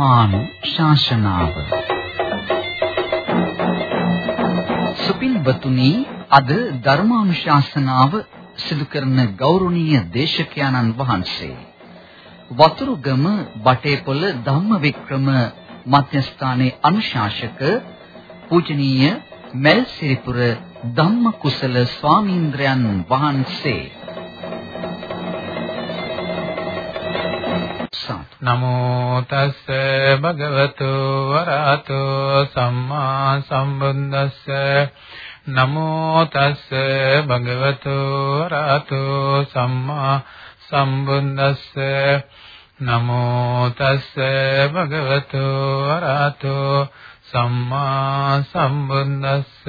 ධර්මානු ශාසනාව. සුපින්වතුනි අද ධර්මානුශාසනාව සිදු කරන ගෞරවනීය දේශකයන්න් වහන්සේ. වතුරුගම බටේපොළ ධම්මවික්‍රම මධ්‍යස්ථානයේ අනුශාසක පූජනීය මල්සිරිපුර ධම්මකුසල ස්වාමීන්ද්‍රයන් වහන්සේ. නමෝ තස්ස භගවතු වරහතෝ සම්මා සම්බුද්දස්ස. නමෝ තස්ස භගවතු වරහතෝ සම්මා සම්බුද්දස්ස. නමෝ තස්ස භගවතු වරහතෝ සම්මා සම්බුද්දස්ස.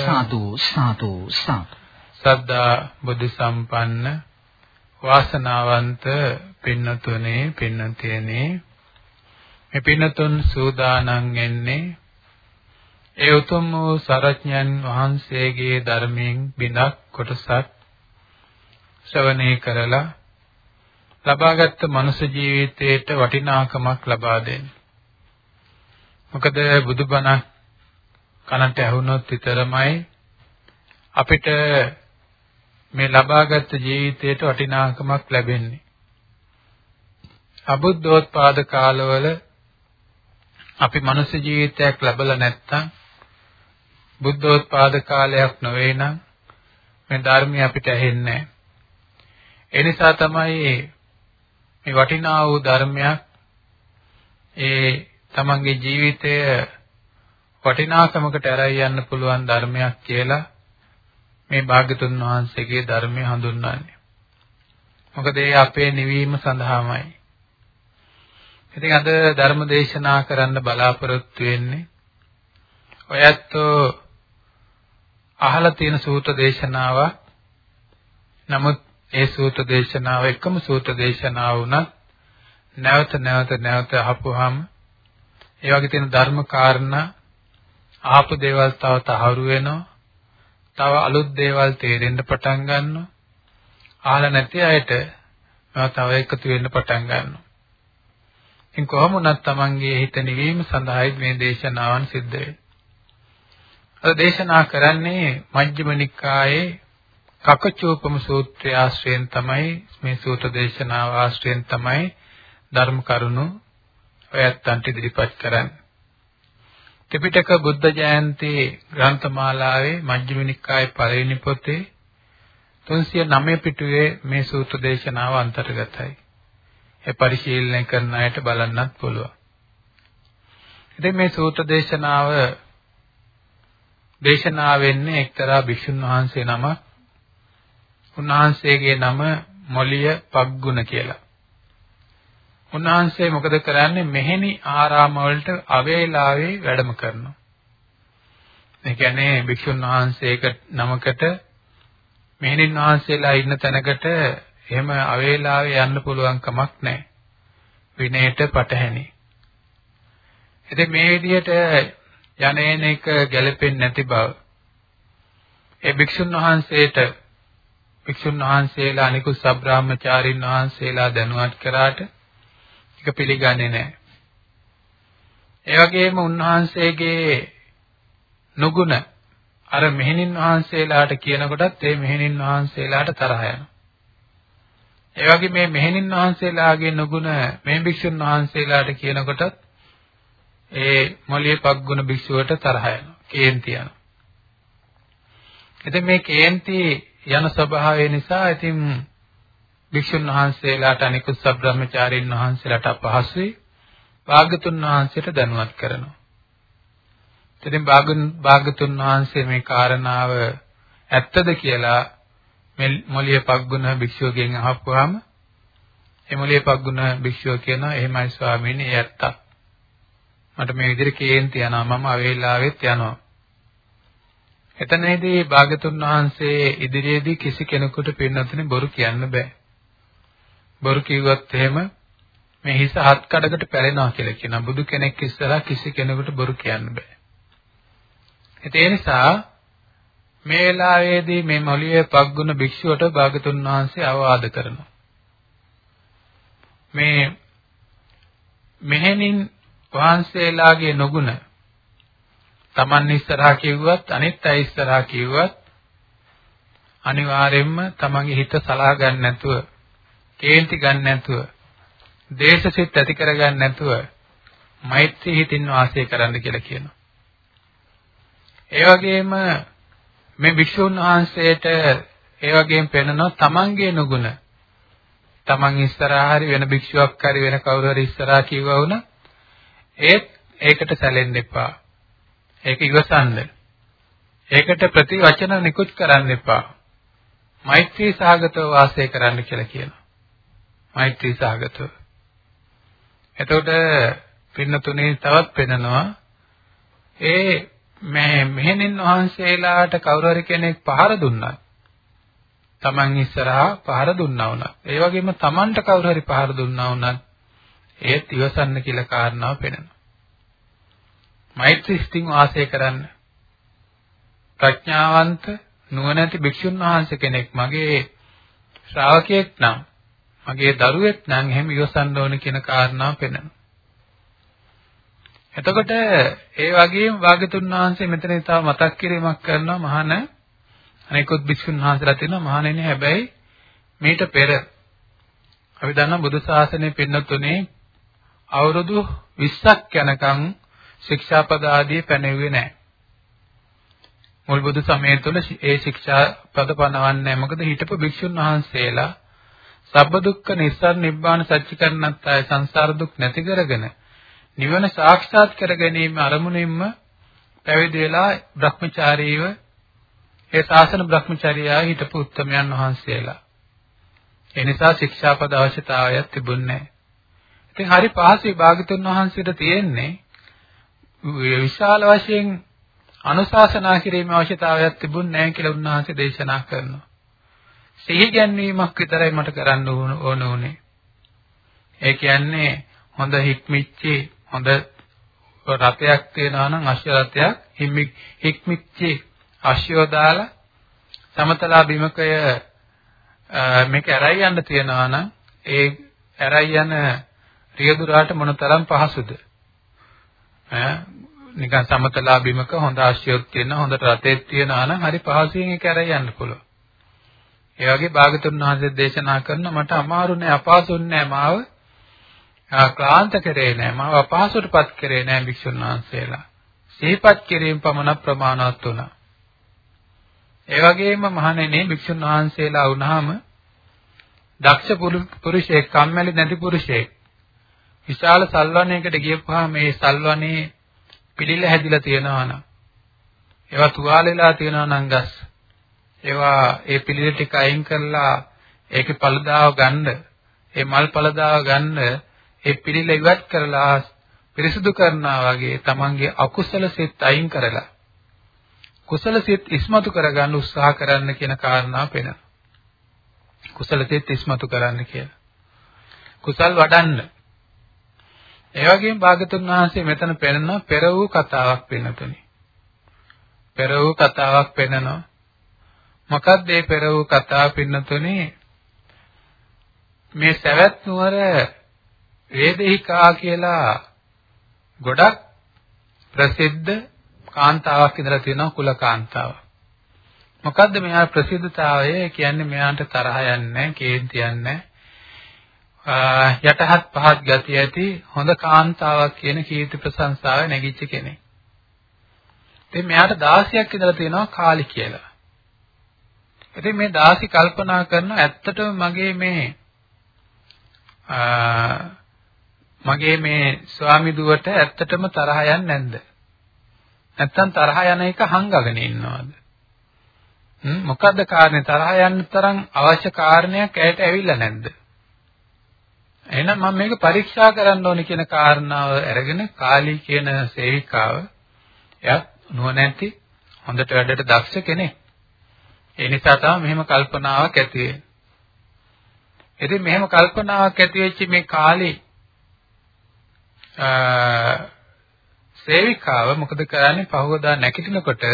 සාදු සාදු සාදු. සද්ධා බුද්ධ සම්පන්න වාසනාවන්ත පින්නතුනේ පින්නතියනේ මේ පින්නතුන් සූදානම් වෙන්නේ ඒ උතුම් වූ සරඥන් වහන්සේගේ ධර්මයෙන් බිඳක් කොටසක් ශ්‍රවණය කරලා ලබාගත් මනුෂ්‍ය ජීවිතයට වටිනාකමක් ලබා දෙන්න. මොකද බුදුබණ කනට ඇහුනොත් විතරමයි අපිට මේ ලබාගත් ජීවිතයට වටිනාකමක් ලැබෙන්නේ. අබුද්ධෝත්පාද කාලවල අපි මනුෂ්‍ය ජීවිතයක් ලැබලා නැත්තම් බුද්ධෝත්පාද කාලයක් නොවේ නම් මේ ධර්මය අපිට ඇහෙන්නේ නැහැ. ඒ නිසා තමයි මේ වටිනා වූ ධර්මයක් ඒ තමන්ගේ ජීවිතය වටිනාකමකට ඇරයි යන්න පුළුවන් ධර්මයක් කියලා මේ භාග්‍යතුන් වහන්සේගේ ධර්මය හඳුන්වන්නේ. මොකද ඒ අපේ නිවීම සඳහාමයි. ඉතින් අද ධර්ම දේශනා කරන්න බලාපොරොත්තු වෙන්නේ ඔයත් අහලා තියෙන සූත්‍ර දේශනාවක්. නමුත් ඒ සූත්‍ර දේශනාව එකම සූත්‍ර දේශනාව වුණත් නැවත නැවත නැවත අහපුවාම ඒ වගේ තියෙන ධර්ම කාරණා ආපු දේවල් තව තහවුරු වෙනවා. තව අලුත් දේවල් තේරෙන්න පටන් ගන්නවා. අහලා නැති අයට මේවා තව එකතු වෙන්න පටන් ගන්නවා. ඉතින් කොහොම වුණත් Tamanගේ හිත නිවීම සඳහායි මේ දේශනාවන් සිද්ධ වෙන්නේ. අද දේශනා කරන්නේ මජ්ක්‍ධිම නිකායේ කකචූපම සූත්‍රය ආශ්‍රයෙන් තමයි මේ සූත්‍ර දේශනාව ආශ්‍රයෙන් තමයි ධර්ම කරුණු ඔයත්තන්ට ඉදිරිපත් කරන්නේ. ත්‍රිපිටක බුද්ධ ජයන්ති ග්‍රන්ථමාලාවේ මජ්ක්‍ධිම නිකායේ පළවෙනි පොතේ 309 පිටුවේ මේ සූත්‍ර දේශනාව අන්තර්ගතයි. ඒ පරිශීලනය කරන අයට බලන්නත් පුළුවන්. ඉතින් මේ සූත්‍ර දේශනාව දේශනා වෙන්නේ එක්තරා භික්ෂුන් වහන්සේ නම උන්වහන්සේගේ නම මොලිය පග්ගුණ කියලා. උන්වහන්සේ මොකද කරන්නේ මෙහෙණි ආරාම වලට අවේලාවේ වැඩම කරනවා. ඒ කියන්නේ භික්ෂුන් වහන්සේක නමකට මෙහෙණින් වහන්සේලා ඉන්න තැනකට එහෙම අවේලාවේ යන්න පුළුවන් කමක් නැහැ. විනයට පටහැනි. ඉතින් මේ විදිහට යන්නේන එක ගැලපෙන්නේ නැති බව ඒ භික්ෂුන් වහන්සේට භික්ෂුන් වහන්සේලා අනිකුත් සබ්‍රාහ්මචාරින් වහන්සේලා දැනුවත් කරාට ඒක පිළිගන්නේ නැහැ. ඒ වගේම උන්වහන්සේගේ නුගුණ අර මෙහෙණින් වහන්සේලාට කියනකොටත් ඒ මෙහෙණින් වහන්සේලාට තරහ යනවා. ඒ වගේ මේ මෙහෙණින් වහන්සේලාගේ නුගුණ මේ භික්ෂුන් වහන්සේලාට කියනකොටත් ඒ මොළියේ පග්ගුණ භික්ෂුවට තරහ යනවා. කේන්ති යනවා. ඉතින් මේ කේන්ති යන ස්වභාවය නිසා ඉතින් භික්ෂුන් වහන්සේලාට අනිකුත් සබ්‍රාහ්මචාරීන් වහන්සේලාට අපහසුයි. භාගතුන් වහන්සේට දැනුවත් කරනවා. ඉතින් භාගතුන් වහන්සේ මේ කාරණාව ඇත්තද කියලා මොළිය පග්ගුණ භික්ෂුවගෙන් අහපුවාම ඒ මොළිය පග්ගුණ භික්ෂුව කියනවා එහෙමයි ස්වාමීනි ඒ ඇත්ත. මට මේ විදිහට කේන්ති යනවා මම අවේලාවෙත් යනවා. එතනදී භාගතුන් වහන්සේ ඉදිරියේදී කිසි කෙනෙකුට පින්නතුනේ බොරු කියන්න බෑ. බොරු කිව්වොත් එහෙම මේ හිස හත් කඩකට පැලෙනවා කියලා කියනවා. බුදු කෙනෙක් ඉස්සරහා කිසි කෙනෙකුට බොරු කියන්න බෑ. ඒ නිසා මේ වෙලාවේදී මේ මොළියේ පග්ගුණ භික්ෂුවට භාගතුන් වහන්සේ අවවාද කරනවා. මේ මෙහෙණින් වහන්සේලාගේ නොගුණ Taman ඉස්සරහා කිව්වත් අනිත් අය ඉස්සරහා කිව්වත් අනිවාර්යයෙන්ම තමන්ගේ හිත සලා ගන්න නැතුව, කේන්ති ගන්න නැතුව, දේශසිත ඇති කර ගන්න නැතුව මෛත්‍රී හිතින් වාසය කරන්න කියලා කියනවා. ඒ වගේම මේ වික්ෂුන් වහන්සේට ඒ වගේම පෙන්වනවා තමන්ගේ නුගුණ. තමන් ඉස්සරහා හරි වෙන භික්ෂුවක් හරි වෙන කවුරු හරි ඉස්සරහා කිව්වා වුණා ඒත් ඒකට සැලෙන්න එපා. ඒක ඉවසන්න. ඒකට ප්‍රතිවචන නිකුත් කරන්න එපා. මෛත්‍රී සහගතව වාසය කරන්න කියලා කියනවා. මෛත්‍රී සහගතව. එතකොට පින්නතුනේ තවත් පෙන්නනවා ඒ මේ මෙහෙණින් වහන්සේලාට කවුරු හරි කෙනෙක් පහර දුන්නා. Taman ඉස්සරහා පහර දුන්නා වුණා. ඒ වගේම Tamanට කවුරු හරි පහර දුන්නා වුණත් ඒත් ඉවසන්න කියලා කාරණාව පෙන්නනවා. මෛත්‍රී ස්තිං වාසය කරන්න. ප්‍රඥාවන්ත නුවණැති භික්ෂුන් වහන්සේ කෙනෙක් මගේ ශ්‍රාවකයෙක් නම් මගේ දරුවෙක් නම් එහෙම ඉවසන්න ඕන කියන කාරණාව පෙන්වනවා. එතකොට ඒ වගේම වාග්යතුන් වහන්සේ මෙතන තව මතක් කිරීමක් කරනවා මහාන අනිකුත් භික්ෂුන් වහන්සේලා තියෙනවා මහානෙනි හැබැයි මීට පෙර අපි දන්නා බුදු ශාසනය පින්නතුනේ අවුරුදු 20ක් යනකම් ශික්ෂාපද ආදී පැනෙන්නේ නැහැ. මුල් බුදු සමය තුළ ඒ ශික්ෂා පද පනවන්නේ මොකද හිටපු භික්ෂුන් වහන්සේලා සබ්බ දුක්ඛ නිස්සාර නිබ්බාන සත්‍ය කරණත් ආය සංසාර දුක් නැති කරගෙන නිවන සාක්ෂාත් කර ගැනීම අරමුණින්ම පැවිදි වෙලා Brahmachariව ඒ ශාසන Brahmacharya හිටපු උත්තමයන් වහන්සේලා ඒ නිසා ශික්ෂාපද අවශ්‍යතාවයක් තිබුණේ නැහැ. ඉතින් හරි පහසුයි භාගතුන් වහන්සේට තියෙන්නේ විශාල වශයෙන් අනුශාසනා කිරීමේ අවශ්‍යතාවයක් තිබුණ නැහැ කියලා උන්වහන්සේ දේශනා කරනවා. සිහි ගැන්වීමක් විතරයි මට කරන්න ඕන උනේ. ඒ කියන්නේ හොඳ හික්මිච්චි හොඳ රතයක් තියනවා නම් අශ්ව රතයක් හික්මිච්චි අශ්වය දාලා සමතලා බිමකය මේක ඇරයි යන්න තියනවා නම් ඒ ඇරයි යන රියදුරාට මොනතරම් පහසුද නිකන් සමතලා බිමක හොඳ ආශ්‍රයයක් තියෙන හොඳ රතෙක් තියනවා නම් හරි පහසුවෙන් ඒක ඇරයි යන්න පුළුවන්. ඒ වගේ භාගතුන් වහන්සේ දේශනා කරන මට අමාරු නෑ අපහසු නෑ මාව ක්ලාන්ත කරේ නෑ මාව අපහසුටපත් කරේ නෑ භික්ෂුන් වහන්සේලා. සිහිපත් කිරීම පමණ ප්‍රමාණවත් වුණා. ඒ වගේම මහණෙනි භික්ෂුන් වහන්සේලා වුණාම දක්ෂ පුරුෂයෙක් කම්මැලි නැති පුරුෂයෙක් විශාල සල්වණයකට ගියපුවාම මේ සල්වණේ පිළිල හැදිලා තියෙනවා නම් ඒවා තුවාලෙලා තියෙනවා නම් ගස් ඒවා ඒ පිළිල ටික අයින් කරලා ඒකේ පළදාව ගන්න ඒ මල් පළදාව ගන්න ඒ පිළිල ඉවත් කරලා පිරිසුදු කරනවා වගේ තමන්ගේ අකුසල සිත් අයින් කරලා කුසල සිත් ඉස්මතු කරගන්න උත්සාහ කරන්න කියන කාරණාව පෙනෙනවා. කුසල සිත් ඉස්මතු කරන්න කියලා. කුසල් වඩන්න ඒ වගේම භාගතුන් වහන්සේ මෙතන පෙන්නන පෙර වූ කතාවක් පෙන්නතුනි. පෙර වූ කතාවක් පෙන්නනවා. මොකක්ද මේ පෙර වූ කතාව පෙන්නතුනි? මේ සවැත් නුවර වේදිකා කියලා ගොඩක් ප්‍රසිද්ධ කාන්තාවක් ඉඳලා තියෙනවා කුල කාන්තාවක්. මොකද්ද මෙහා ප්‍රසිද්ධතාවය කියන්නේ මෙයාට තරහ යන්නේ නැහැ, කේන්ති යන්නේ නැහැ. යටහත් පහත් ගතිය ඇති හොඳ කාන්තාවක් කියන කීර්ති ප්‍රශංසාව නැගිච්ච කෙනෙක්. ඉතින් මෙයාට 16ක් ඉඳලා තියෙනවා කාලි කියලා. ඉතින් මේ 16 කල්පනා කරන ඇත්තටම මගේ මේ මගේ මේ ස්වාමි දුවට ඇත්තටම තරහ යන්නේ නැද්ද? නැත්තම් තරහ යන එක හංගගෙන ඉන්නවද? හ්ම් මොකද්ද කාරණේ තරහ යන්න තරම් අවශ්‍ය කාරණයක් ඇයට ඇවිල්ලා නැද්ද? එහෙනම් මම මේක පරීක්ෂා කරන්න ඕනේ කියන කාරණාව අරගෙන කාලී කියන සේවිකාව එයා නුවණැති හොඳට වැඩට දක්ෂ කෙනෙක්. ඒ නිසා තමයි මෙහෙම කල්පනාවක් ඇති වෙන්නේ. ඉතින් මෙහෙම කල්පනාවක් ඇති වෙච්ච මේ කාලේ සේවිකාව මොකද කරන්නේ පහවදා නැගිටිනකොට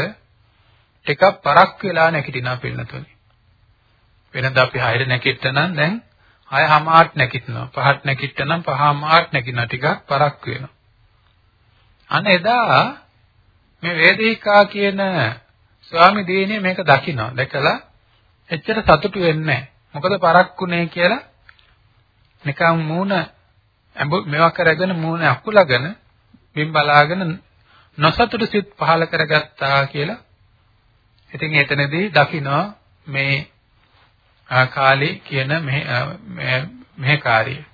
ටිකක් පරක් වෙලා නැගිටිනා පිළිනතුනි. වෙනද අපි හයර නැගිට්ටනම් දැන් හය හමාරට නැගිටිනවා. පහට නැගිට්ටනම් පහමාරට නැගිටිනවා ටිකක් පරක් වෙනවා. අන්න එදා මේ වේදිකා කියන ස්වාමි දිනේ මේක දකිනවා. දැකලා එච්චර සතුටු වෙන්නේ මොකද පරක්කුනේ කියලා නිකන් මූණ මේවා කරගෙන මූණ අකුලගෙන බිම් බලාගෙන නොසතුටු සිත් පහල කරගත්තා කියලා. ඉතින් එතනදී දකිනවා මේ කාලේ කියන මේ මේ කාර්යය.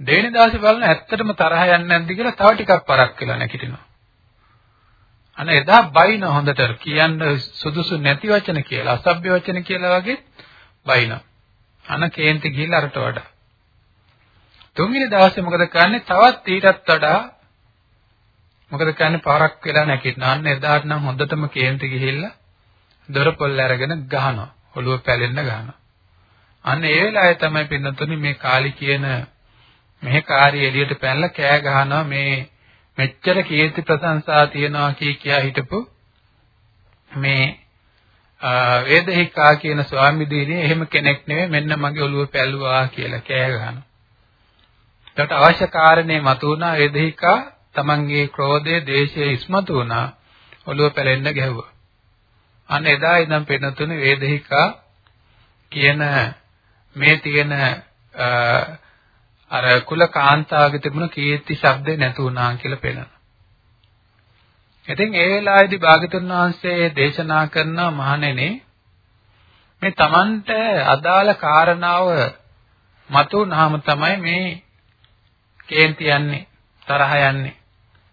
දෙවෙනි දවසේ බලන ඇත්තටම තරහ යන්නේ නැද්ද කියලා තව ටිකක් පරක් වෙලා නැගිටිනවා. අන එදා බයින හොඳට කියන්න සුදුසු නැති වචන කියලා අසභ්‍ය වචන කියලා වගේ බයින. අන කේන්ති ගිහිල්ලා අරට වඩා. තුන්වෙනි දවසේ මොකද කරන්නේ? තවත් ඊටත් වඩා මොකද කරන්නේ? පාරක් වෙලා නැගිටිනවා. අන්න එදාට නම් හොඳටම කේන්ති ගිහිල්ලා දොර පොල් අරගෙන ගහනවා. ඔළුව පැලෙන්න ගහනවා. අන්න ඒ වෙලාවේ තමයි පින්නතුනි මේ කාලි කියන මෙහෙ කාර්ය එළියට පැනලා කෑ ගහනවා මේ මෙච්චර කීර්ති ප්‍රශංසා තියනවා කී කියා හිටපු මේ වේදහිකා කියන ස්වාමි දීනේ එහෙම කෙනෙක් නෙවෙයි මෙන්න මගේ ඔළුව පැල්ලුවා කියලා කෑ ගහනවා. ඒකට අවශ්‍ය කාරණේ මතු වුණා වේදහිකා තමන්ගේ ක්‍රෝධය, දේශය ඉස්මතු වුණා ඔළුව පැලෙන්න ගැහුවා. අන්න එදා ඉඳන් පෙන්නතුනේ වේදහිකා කියන මේ තියෙන අර කුල කාන්තාවගේ තිබුණ කීර්ති ශබ්දේ නැතු වුණා කියලා පෙන්නනවා. ඉතින් ඒ වෙලාවේදී භාගතුන් වහන්සේ දේශනා කරන මහණෙනි මේ Tamanට අදාළ කාරණාව මතු වුණාම තමයි මේ කේන්ති යන්නේ තරහ යන්නේ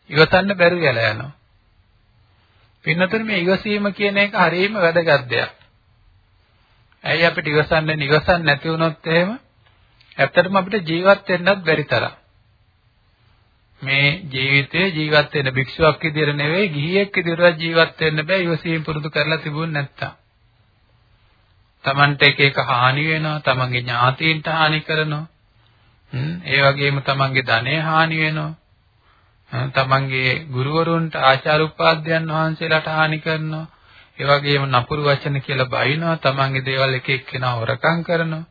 ඉවසන්න බැරුව යලා යනවා. පින්නතර මේ ඉවසීම කියන එක හරියම වැදගත් දෙයක්. ඇයි අපිට ඉවසන්නේ ඉවසන්නේ නැති වුණොත් එහෙම ඇත්තටම අපිට ජීවත් වෙන්නත් බැරි තරම්. මේ ජීවිතේ ජීවත් වෙන භික්ෂුවක් විදිහට නෙවෙයි ගිහියෙක් විදිහට ජීවත් වෙන්න බෑ ඉවසීම පුරුදු කරලා තිබුණ නැත්තම්. Tamante එක එක හානි වෙනවා, තමන්ගේ ඥාතීන්ට හානි කරනවා. ඒ වගේම තමන්ගේ ධනෙ හානි වෙනවා. තමන්ගේ ගුරුවරුන්ට ආචාර උපාධ්‍යයන් වහන්සේලාට හානි කරනවා. ඒ වගේම නපුරු වචන කියලා බයිනවා. තමන්ගේ දේවල් එක එක්කෙනා හොරකම් කරනවා.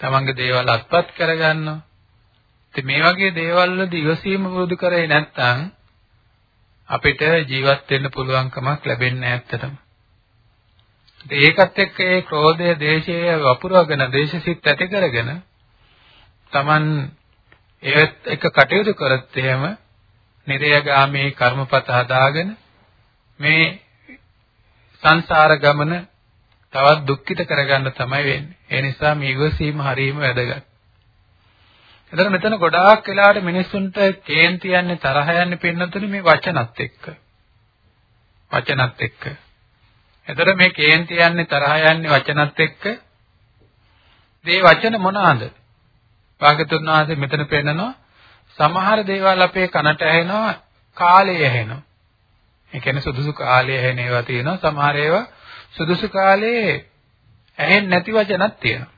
තමන්ගේ දේවල් අත්පත් කරගන්නවා. ඉතින් මේ වගේ දේවල් වලදී ඉවසීම පුරුදු කරේ නැත්නම් අපිට ජීවත් වෙන්න පුළුවන් කමක් ලැබෙන්නේ නැහැ ඇත්තටම. ඒකත් එක්ක ඒ ක්‍රෝධය, දේශය වපුරවගෙන, දේශසිත ඇති කරගෙන Taman ඒත් එක කටයුතු කරත් එහෙම නිරයගාමී කර්මපත හදාගෙන මේ සංසාර ගමන තවත් දුක්ඛිත කරගන්න තමයි වෙන්නේ. ඒ නිසා මේ ඉවසීම හරීම වැදගත්. එතන මෙතන ගොඩාක් වෙලාවට මිනිස්සුන්ට කේන්ති යන්නේ තරහ යන්නේ පින්නතුනේ මේ වචනත් එක්ක. වචනත් එක්ක. එතන මේ කේන්ති යන්නේ තරහ යන්නේ වචනත් එක්ක. මේ වචන මොනවාද? භාගතුන් වහන්සේ මෙතන පෙන්නනවා සමහර දේවල් අපේ කනට ඇහෙනවා කාලය ඇහෙනවා. ඒ කියන්නේ සුදුසු කාලය ඇහෙන ඒවා තියෙනවා. සමහර ඒවා සුදුසු කාලේ ඇහෙන්නේ නැති වචනක් තියෙනවා.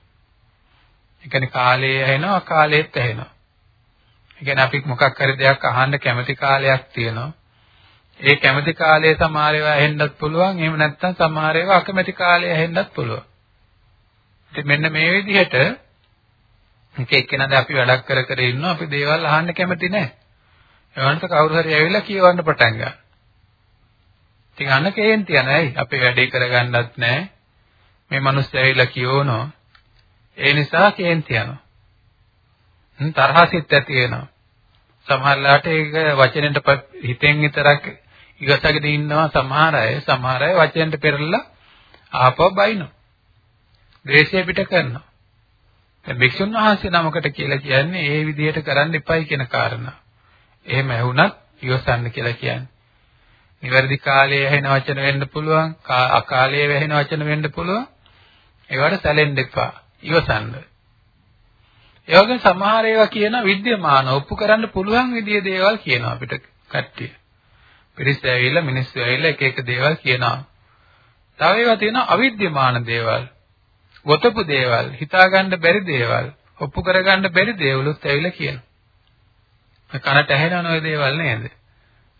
ඒ කියන්නේ කාලේ ඇහෙනවා අකාලේත් ඇහෙනවා. ඒ කියන්නේ අපි මොකක් හරි දෙයක් අහන්න කැමති කාලයක් තියෙනවා. ඒ කැමති කාලයේ සමහර ඒවා ඇහෙන්නත් පුළුවන්. එහෙම නැත්නම් සමහර ඒවා අකමැති කාලයේ ඇහෙන්නත් පුළුවන්. ඉතින් මෙන්න මේ විදිහට එක එක්කෙනාද අපි වැඩක් කර කර ඉන්නවා අපි දේවල් අහන්න කැමති නැහැ. ඒවන්ට කවුරු හරි ඇවිල්ලා කියවන්න පටන් ගන්නවා. ඉතින් අන්න කේන්ති යන ඇයි අපේ වැඩේ කරගන්නත් නැහැ. මේ මිනිස්සු ඇවිල්ලා කියවනවා. ඒ නිසා කේන්ති යනවා. හ්ම් තරහසිත ඇති වෙනවා. සමහරලාට ඒක වචනෙන්ට හිතෙන් විතරක් ඉවසගෙන ඉන්නවා සමහර අය සමහර අය වචනෙන්ට පෙරලා ආපහු බයිනවා. ද්වේෂය පිට කරනවා. දැන් භික්ෂුන් වහන්සේ නමකට කියලා කියන්නේ ඒ විදිහට කරන්න එපයි කියන කාරණා. එහෙම ඇහුණත් ඉවසන්න කියලා කියන්නේ. නිවැරදි කාලයේ ඇහෙන වචන වෙන්න පුළුවන්, අකාලයේ ඇහෙන වචන වෙන්න පුළුවන්. ඒවට සැලෙන්න එපා. ඉවසන්න. ඒ වගේ සමහර ඒවා කියන විද්‍යමාන ඔප්පු කරන්න පුළුවන් විදිහේ දේවල් කියනවා අපිට කට්ටිය. පිරිස් ඇවිල්ලා මිනිස්සු ඇවිල්ලා එක එක දේවල් කියනවා. තව ඒවා තියෙනවා අවිද්‍යමාන දේවල්. ගොතපු දේවල්, හිතාගන්න බැරි දේවල්, ඔප්පු කරගන්න බැරි දේවලුත් ඇවිල්ලා කියනවා. කනට ඇහෙනව නෝ දේවල් නේද?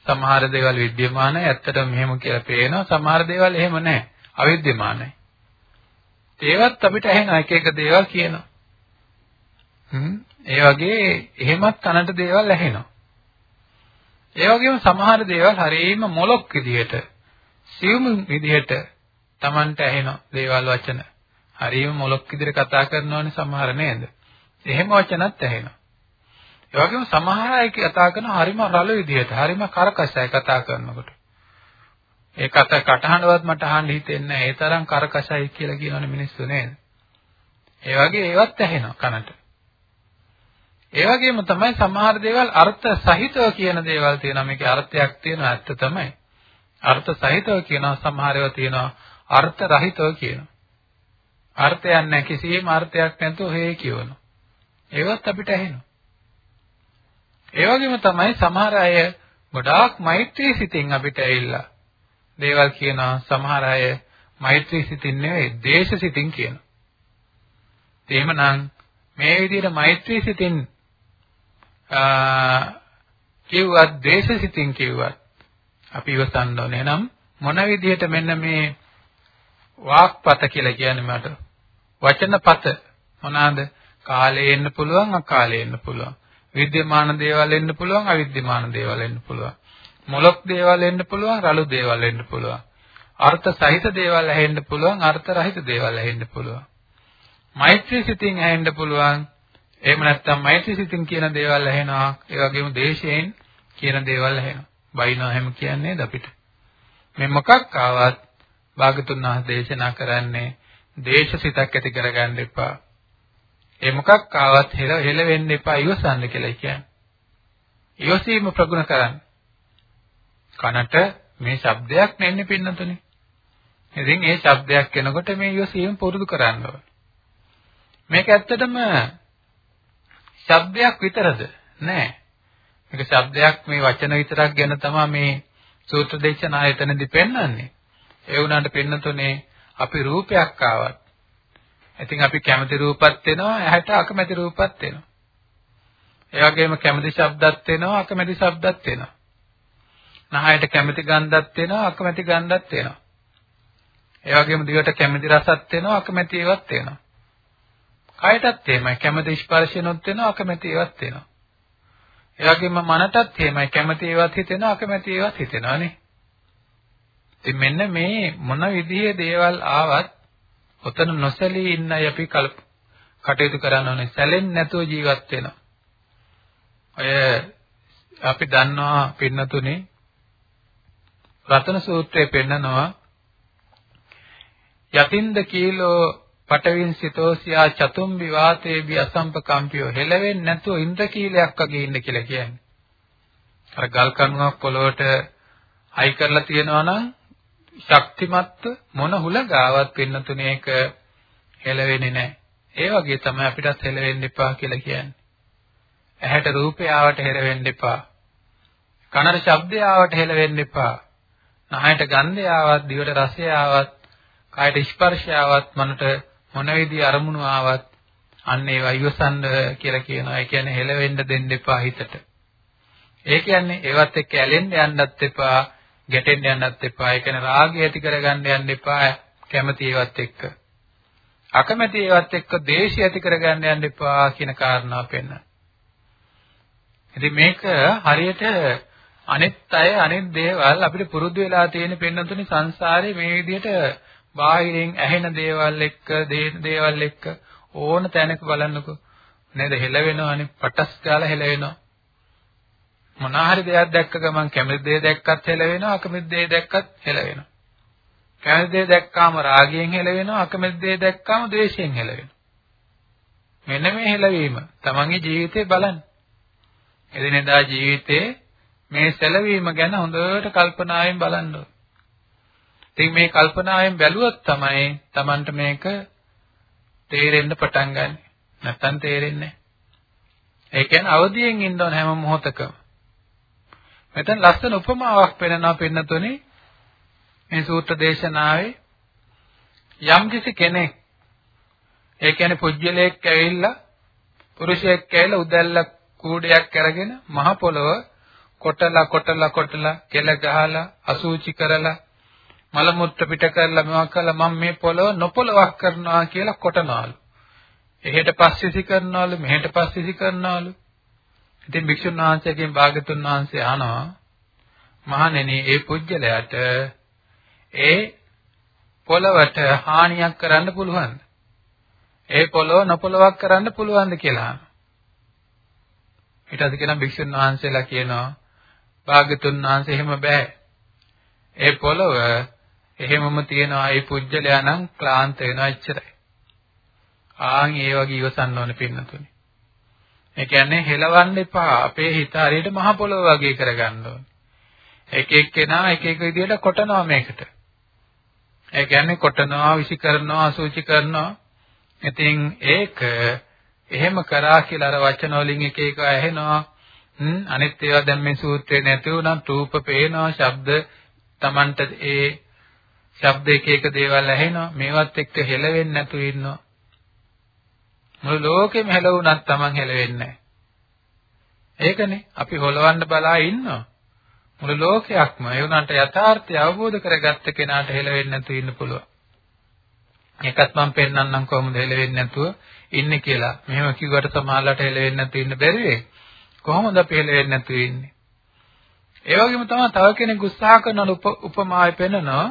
සමහර දේවල් විද්‍යමානයි ඇත්තටම මෙහෙම කියලා පේනවා. සමහර දේවල් එහෙම නැහැ. අවිද්‍යමානයි. ඒවත් අපිට ඇහෙන එක එක දේවල් කියනවා. හ්ම්. ඒ වගේ එහෙමත් කනට දේවල් ඇහෙනවා. ඒ වගේම සමහර දේවල් හරියම මොලොක් විදිහට සියුම් විදිහට Tamanට ඇහෙන දේවල් වචන. හරියම මොලොක් විදිහට කතා කරනවනේ සමහර නේද? එහෙම වචනත් ඇහෙනවා. ඒ වගේම සමහර අය කතා කරන හරිම රළු විදිහට හරිම කරකසයි කතා කරනකොට. ඒ කත කටහඬවත් මට අහන්න හිතෙන්නේ නැහැ. ඒ තරම් කරකසයි කියලා කියනවනේ මිනිස්සු නේද? ඒ වගේ ඒවත් ඇහෙනවා කනට. ඒ වගේම තමයි සමහර දේවල් අර්ථ සහිතව කියන දේවල් තියෙනවා. මේකේ අර්ථයක් තියෙනවා ඇත්ත තමයි. අර්ථ සහිතව කියනවා සමහර ඒවා තියෙනවා අර්ථ රහිතව කියනවා. අර්ථයක් නැහැ කිසිම අර්ථයක් නැතුව හේ කියවනවා. ඒවත් අපිට ඇහෙනවා. ඒ වගේම තමයි සමහර අය ගොඩාක් මෛත්‍රී සිතින් අපිට ඇවිල්ලා දේවල් කියනවා සමහර අය මෛත්‍රී සිතින් නෙවෙයි දේශ සිතින් කියනවා. එහෙමනම් මේ විදිහට මෛත්‍රී සිතින් කිව්වත් දේශ සිතින් කිව්වත් අපි ඉවසන්න ඕනේ. නම් මොන විදිහට මෙන්න මේ වාක්පත කියලා කියන්නේ මට වචනපත මොනවාද? කාලේ එන්න පුළුවන් අකාලේ එන්න පුළුවන්. විද්‍යමාන දේවල් එන්න පුළුවන් අවිද්‍යමාන දේවල් එන්න පුළුවන්. මොලොක් දේවල් එන්න පුළුවන් රළු දේවල් එන්න පුළුවන්. අර්ථ සහිත දේවල් ඇහෙන්න පුළුවන් අර්ථ රහිත දේවල් ඇහෙන්න පුළුවන්. මෛත්‍රී සිතින් ඇහෙන්න පුළුවන්. එහෙම නැත්නම් මෛත්‍රී සිතින් කියන දේවල් ඇහෙනවා. ඒ වගේම දේශයෙන් කියන දේවල් ඇහෙනවා. බයිනවා හැම කියන්නේ අපිට. මේ මොකක් ආවත් භාගතුන් වහන්සේ දේශනා කරන්නේ දේශසිතක් ඇති කරගන්න එපා. ඒ මොකක් ආවත් හෙල හෙල වෙන්න එපා ඉවසන්න කියලා කියන්නේ. ඉවසීම ප්‍රගුණ කරන්න. කනට මේ ශබ්දයක් නෙන්නේ පින්නතුනේ. ඉතින් ඒ ශබ්දයක් එනකොට මේ ඉවසීම පුරුදු කරන්න ඕනේ. මේක ඇත්තටම ශබ්දයක් විතරද? නෑ. මේක ශබ්දයක් මේ වචන විතරක් ගැන තමයි මේ සූත්‍ර දේශනා ආයතනදී පෙන්වන්නේ. ඒ වුණාට පින්නතුනේ අපි රූපයක් ආවත් ඉතින් අපි කැමති රූපත් වෙනවා, ඇහැට අකමැති රූපත් වෙනවා. ඒ වගේම කැමති ශබ්දත් වෙනවා, අකමැති ශබ්දත් වෙනවා. නහයට කැමති ගන්ධත් වෙනවා, අකමැති ගන්ධත් වෙනවා. ඒ වගේම දිවට කැමති රසත් වෙනවා, අකමැති ඒවත් වෙනවා. කයටත් එහෙමයි කැමති ස්පර්ශනොත් වෙනවා, අකමැති ඒවත් වෙනවා. ඒ වගේම මනටත් එහෙමයි කැමති ඒවත් හිතෙනවා, අකමැති ඒවත් හිතෙනවානේ. ඉතින් මෙන්න මේ මොන විදිහේ දේවල් ආවත් ඔතන නොසැලී ඉන්නයි අපි කටයුතු කරන්න ඕනේ. සැලෙන්නේ නැතුව ජීවත් වෙනවා. ඔය අපි දන්නවා පින්නතුනේ රතන සූත්‍රයේ පෙන්නනවා යතින්ද කීලෝ පටවින් සිතෝසියා චතුම් විවාතේ බි අසම්පකම්පියෝ හෙලවෙන්නේ නැතුව ඉන්ද්‍ර කීලයක් වගේ ඉන්න කියලා කියන්නේ. අර ගල් කණුවක් පොළොවට හයි කරලා තියනවා නම් ශක්තිමත්ව මොන හුලගාවත් පින්නතුනේ ඒක හෙලවෙන්නේ නැහැ. ඒ වගේ තමයි අපිටත් හෙලවෙන්න එපා කියලා කියන්නේ. ඇහැට රූපය ආවට හෙලවෙන්න එපා. කනට ශබ්දය ආවට හෙලවෙන්න එපා. නහයට ගන්ධය ආවත්, දිවට රසය ආවත්, කායට ස්පර්ශය ආවත්, මනට මොන විදිහේ අරමුණු ආවත් අන්න ඒවා ඉවසන්න කියලා කියනවා. ඒ කියන්නේ හෙලවෙන්න දෙන්න එපා හිතට. ඒ කියන්නේ ඒවත් එක්ක ඇලෙන්න යන්නත් එපා. ගැටෙන්න යන්නත් එපා. ඒ කියන්නේ රාගය ඇති කරගන්න යන්න එපා. කැමැති ඒවත් එක්ක. අකමැති ඒවත් එක්ක දේශය ඇති කරගන්න යන්න එපා කියන කාරණාව පෙන්න. ඉතින් මේක හරියට අනිත් අය අනිත් දේවල් අපිට පුරුදු වෙලා තියෙන පෙන්නතුනි සංසාරේ මේ විදිහට බාහිරින් ඇහෙන දේවල් එක්ක දේවල් එක්ක ඕන තැනක බලන්නකෝ නේද හෙල වෙනවනේ පටස් ගාලා හෙල වෙනවා මොනාහරි දෙයක් දැක්ක ගමන් කැමති දේ දැක්කත් හෙල වෙනවා අකමැති දේ දැක්කත් හෙල වෙනවා. කැමති දේ දැක්කාම රාගයෙන් හෙල වෙනවා අකමැති දේ දැක්කාම ද්වේෂයෙන් හෙල වෙනවා. මෙන්න මේ හෙලවීම තමන්ගේ ජීවිතේ බලන්න. එදිනෙදා ජීවිතේ මේ සැලවීම ගැන හොඳට කල්පනාවෙන් බලන්න ඕනේ. ඉතින් මේ කල්පනාවෙන් බැලුවොත් තමයි Tamanට මේක තේරෙන්න පටන් ගන්න. නැත්තම් තේරෙන්නේ නැහැ. ඒ කියන්නේ අවදියෙන් ඉන්න ඕන හැම මොහොතකම. මෙතන ලස්සන උපමාවක් පෙන්නනවා පෙන්නතුනේ මේ සූත්‍ර දේශනාවේ යම්කිසි කෙනෙක් ඒ කියන්නේ පුජ්‍යලයක් ඇවිල්ලා පුරුෂයෙක් ඇවිල්ලා උදැල්ල කූඩයක් අරගෙන මහ පොළව කොටලා කොටලා කොටලා කෙල ගහලා අසූචි කරලා මල මුත්‍ර පිට කරලා මේවා කළා මම මේ පොළව නොපොළවක් කරනවා කියලා කොටනවලු. එහෙට පස්සිසි කරනවලු මෙහෙට පස්සිසි කරනවලු. ඉතින් භික්ෂුන් වහන්සේගෙන් භාගතුන් වහන්සේ අහනවා මහණෙනි ඒ පුජ්‍යලයට ඒ පොළවට හානියක් කරන්න පුළුවන්ද? ඒ පොළොව නොපොළවක් කරන්න පුළුවන්ද කියලා අහනවා. ඊට පස්සේ කියනවා භික්ෂුන් වහන්සේලා කියනවා භාග්‍යතුන් වහන්සේ එහෙම බෑ. ඒ පොළොව එහෙමම තියනවා ඒ පුජ්‍යලයා නම් ක්ලාන්ත වෙනවා එච්චරයි. ආන් ඒ වගේ ඉවසන්න ඕනේ පින්නතුනි. ඒ කියන්නේ හෙලවන්න එපා. අපේ හිත හරියට මහ පොළොව වගේ කරගන්න ඕනේ. එක එක්කෙනා එක එක විදිහට කොටනවා මේකට. ඒ කියන්නේ කොටනවා, විසි කරනවා, අසුචි කරනවා. ඉතින් ඒක එහෙම කරා කියලා අර වචන වලින් එක එක ඇහෙනවා. හ්ම් අනිත් ඒවා දැන් මේ සූත්‍රේ නැති වුණා රූප පේනවා, ශබ්ද Tamanට ඒ ශබ්ද එක එක දේවල් ඇහෙනවා. මේවත් එක්ක හෙලවෙන්නේ නැතුව ඉන්නවා. මුළු ලෝකෙම හෙලවුණත් Taman හෙලවෙන්නේ නැහැ. ඒකනේ අපි හොලවන්න බලා ඉන්නවා. මුළු ලෝකයක්ම ඒ උනන්ට යථාර්ථය අවබෝධ කරගත්ත කෙනාට හෙලවෙන්නේ නැතුව ඉන්න පුළුවන්. ඒකත් මම පෙන්නන්නම් කොහොමද හෙලවෙන්නේ නැතුව ඉන්නේ කියලා. මෙහෙම කිව්වට සමහරලාට හෙලවෙන්නේ නැතුව ඉන්න බැරි වෙයි. කොහොමද අපි හෙලවෙන්නේ නැතුව ඉන්නේ? ඒ වගේම තමයි තව කෙනෙක් උත්සාහ කරන උපමාය පෙන්නනවා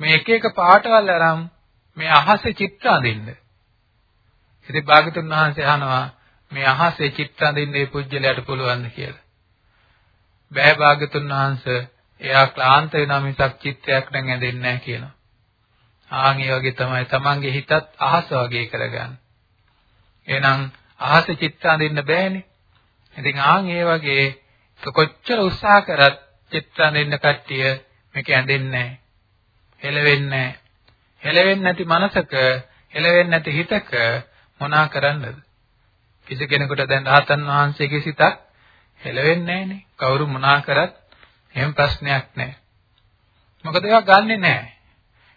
මේ එක එක පාටවල් අරන් මේ අහසේ චිත්‍ර අඳින්න. ඉතින් භාගතුන් වහන්සේ අහනවා මේ අහසේ චිත්‍ර අඳින්න මේ පුජ්‍යලයට පුළුවන්ද කියලා. බෑ භාගතුන් වහන්සේ එයා ක්ලාන්ත වෙනා මිසක් චිත්‍රයක් නම් ඇඳෙන්නේ නැහැ කියනවා. ආන් ඒ වගේ තමයි තමන්ගේ හිතත් අහස වගේ කරගන්න. එහෙනම් අහස චිත්‍ර අඳින්න බෑනේ. ඉතින් ආන් ඒ වගේ කොච්චර උත්සාහ කරත් චිත්‍ර අඳින්න කට්ටිය මේක ඇඳෙන්නේ නැහැ. හෙලවෙන්නේ නැහැ. හෙලවෙන්නේ නැති මනසක, හෙලවෙන්නේ නැති හිතක මොනා කරන්නද? කිසි කෙනෙකුට දැන් රහතන් වහන්සේගේ සිතක් හෙලවෙන්නේ නැහනේ. කවුරු මොනා කරත් එහෙම ප්‍රශ්නයක් නැහැ. මොකද ඒවා ගන්නෙ නැහැ.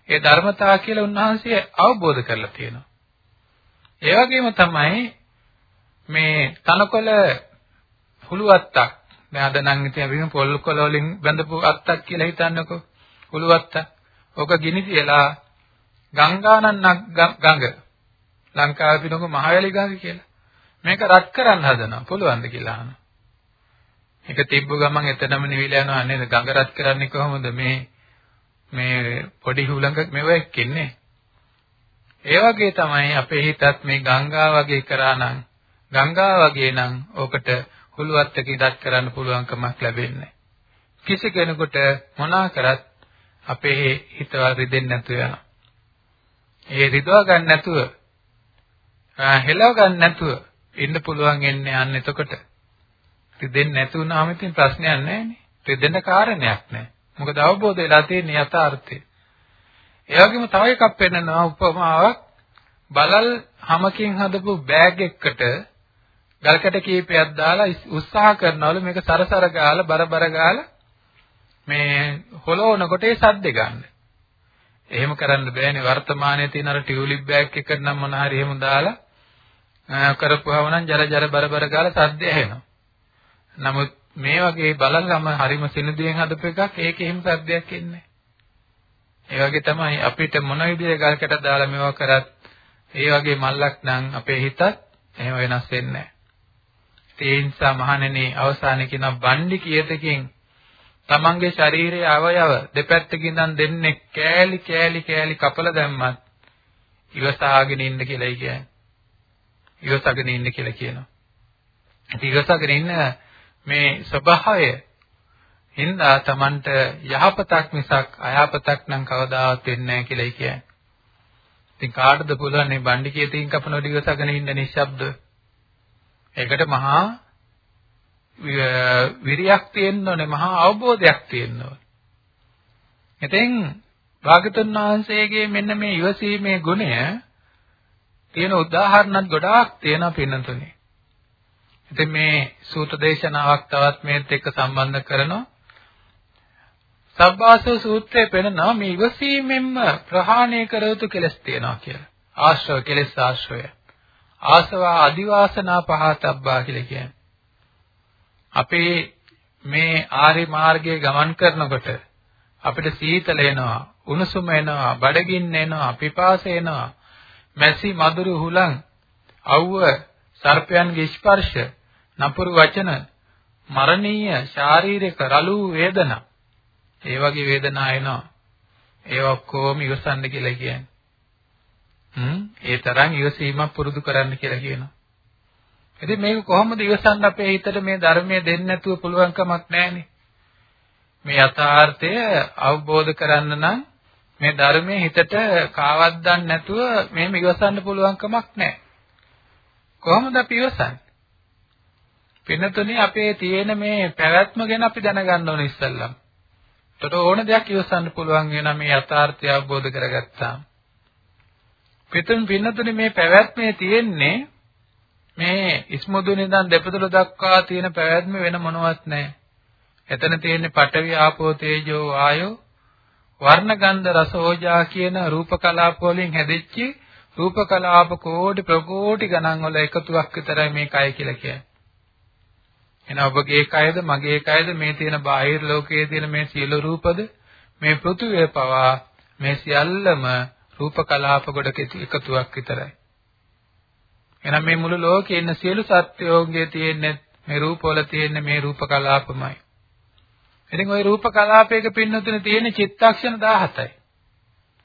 ඒ ධර්මතාව කියලා උන්වහන්සේ අවබෝධ කරලා තියෙනවා. ඒ වගේම තමයි මේ තනකොළ හුළු අත්තක්. දැන් අද නම් ඉතින් අපි පොල් කොළ වලින් බඳපු අත්තක් කියලා හිතන්නකෝ. හුළු අත්තක්. ඕක ගිනි තියලා ගංගානන් ගඟ ලංකාවේ පිනක මහවැලි ගඟ කියලා. මේක රත් කරන්න හදනවා. පුළුවන්ද කියලා අහනවා. ඒක තිබ්බ ගමන් එතනම නිවිලා යනවා නේද? ගඟ රත් කරන්නේ කොහොමද මේ මේ පොඩි හුලඟ මෙව එක්කන්නේ. ඒ වගේ තමයි අපේ හිතත් මේ ගංගා වගේ කරා නම් ගංගා වගේ නම් ඔකට හුලුවත් එක ඉදත් කරන්න පුළුවන්කමක් ලැබෙන්නේ කිසි කෙනෙකුට මොනා කරත් අපේ හිතවල් රිදෙන්නේ නැතුව යනවා. ඒ රිදව ගන්න නැතුව හෙලව ගන්න නැතුව ඉන්න පුළුවන් එන්නේ අන්න එතකොට. රිදෙන්නේ නැති වුණාම ඉතින් ප්‍රශ්නයක් නැහැ නේ. රිදෙන්න කාරණයක් නැහැ. මොකද අවබෝධ වෙලා තියෙන යථාර්ථය. ඒ වගේම තව එකක් පෙන්නනවා උපමාවක් බලල් හැමකින් හදපු බෑග් එකකට ගල්කැට කීපයක් දාලා උත්සාහ කරනවලු මේක සරසර ගාලා බරබර ගාලා මේ හොලවනකොට ඒ සද්ද ගන්න. එහෙම කරන්න බෑනේ වර්තමානයේ තියෙන අර ටියුලිප් බෑග් එකකට නම් මොන හරි එහෙම දාලා කරපුවම නම් ජර ජර බරබර ගාලා සද්ද ඇහෙනවා. නමුත් මේ වගේ බලලම හරිම සිනිදුවෙන් හදපු එකක් ඒකේ හිම සද්දයක් එන්නේ ඒ වගේ තමයි අපිට මොන විදිහේ ගල්කට දාලා මේවා කරත් ඒ වගේ මල්ලක් නම් අපේ හිතත් එහෙම වෙනස් වෙන්නේ නැහැ ඒ නිසා මහණෙනි අවසානයේ කියන බණ්ඩි කියතකින් තමන්ගේ ශරීරයේ අවයව දෙපැත්තකින් ඉඳන් දෙන්නේ කෑලි කෑලි කෑලි කපලා දැම්මත් ඉවසාගෙන ඉන්න කියලායි කියන්නේ. ඉවසාගෙන ඉන්න කියලා කියනවා. ඉතින් ඉවසාගෙන ඉන්න මේ ස්වභාවය හින්දා Tamanට යහපතක් මිසක් අයහපතක් නම් කවදාවත් වෙන්නේ නැහැ කියලායි කියන්නේ. ඉතින් කාටද පුළුවන් මේ බණ්ඩි කියතින් කපන ඩිවසගෙන ඉන්න නිශ්ශබ්ද? ඒකට මහා විරියක් තියෙන්න ඕනේ, මහා අවබෝධයක් තියෙන්න ඕනේ. ඉතින් භාගතුන් වහන්සේගේ මෙන්න මේ ඉවසීමේ ගුණය තියෙන උදාහරණත් ගොඩාක් තියෙනවා පින්නතුනේ. ඉතින් මේ සූත්‍ර දේශනාවක් තවත් මේත් එක්ක සම්බන්ධ කරනවා. සබ්බාසව සූත්‍රයේ පෙන්නනවා මේ ඉවසීමෙන්ම ප්‍රහාණය කර යුතු කෙලස් තියෙනවා කියලා. ආශ්‍රව කෙලස් ආශ්‍රය. ආසවා අදිවාසනා පහතබ්බා කියලා කියන්නේ. අපේ මේ ආර්ය මාර්ගයේ ගමන් කරනකොට අපිට සීතල එනවා, උණුසුම එනවා, බඩගින්න එනවා, පිපාස එනවා, මැසි මధుරු හුලං, අවුව, සර්පයන්ගේ ස්පර්ශ, නපුරු වචන මරණීය ශාරීරික රළු වේදනා. ඒ වගේ වේදනා එනවා. ඒ ඔක්කොම ඉවසන්න කියලා කියන්නේ. හ්ම්? ඒ තරම් ඉවසීමක් පුරුදු කරන්න කියලා කියනවා. ඉතින් මේක කොහොමද ඉවසන්න අපේ හිතට මේ ධර්මයේ දෙන්නේ නැතුව පුළුවන් කමක් නැහැනේ? මේ යථාර්ථය අවබෝධ කරන්න නම් මේ ධර්මයේ හිතට කාවද්දන්න නැතුව මෙහෙම ඉවසන්න පුළුවන් කමක් නැහැ කොහොමද අපි ඉවසන්නේ පින්නතුනේ අපේ තියෙන මේ පැවැත්ම ගැන අපි දැනගන්න ඕනේ ඉස්සල්ලාම. එතකොට ඕන දෙයක් ඉවසන්න පුළුවන් වෙනවා මේ යථාර්ථය අවබෝධ කරගත්තාම. පිටුන් පින්නතුනේ මේ පැවැත්මේ තියෙන්නේ මේ ඉස්මුදුනේ ඉඳන් දෙපතුල දක්වා තියෙන පැවැත්ම වෙන මොනවත් නැහැ. එතන තියෙන්නේ පඨවි ආපෝ තේජෝ ආයෝ වර්ණ ගන්ධ රස ඕජා කියන රූප කලාප වලින් හැදෙච්ච රූප කලාප කෝටි ප්‍රකෝටි ගණන් වල එකතුවක් විතරයි මේ කය කියලා කියන්නේ. එහෙනම් ඔබගේ කයද මගේ කයද මේ තියෙන බාහිර ලෝකයේ තියෙන මේ සියලු රූපද මේ පෘථුවිය පවා මේ සියල්ලම රූප කලාප ගොඩක එකතුවක් විතරයි. එහෙනම් මේ මුළු ලෝකයේ ඉන්න සියලු සත්වයෝගේ තියෙන මේ රූපවල තියෙන මේ රූප කලාපමයි. ඉතින් ওই රූප කලාපයක පින්නතුනේ තියෙන චිත්තක්ෂණ 17යි.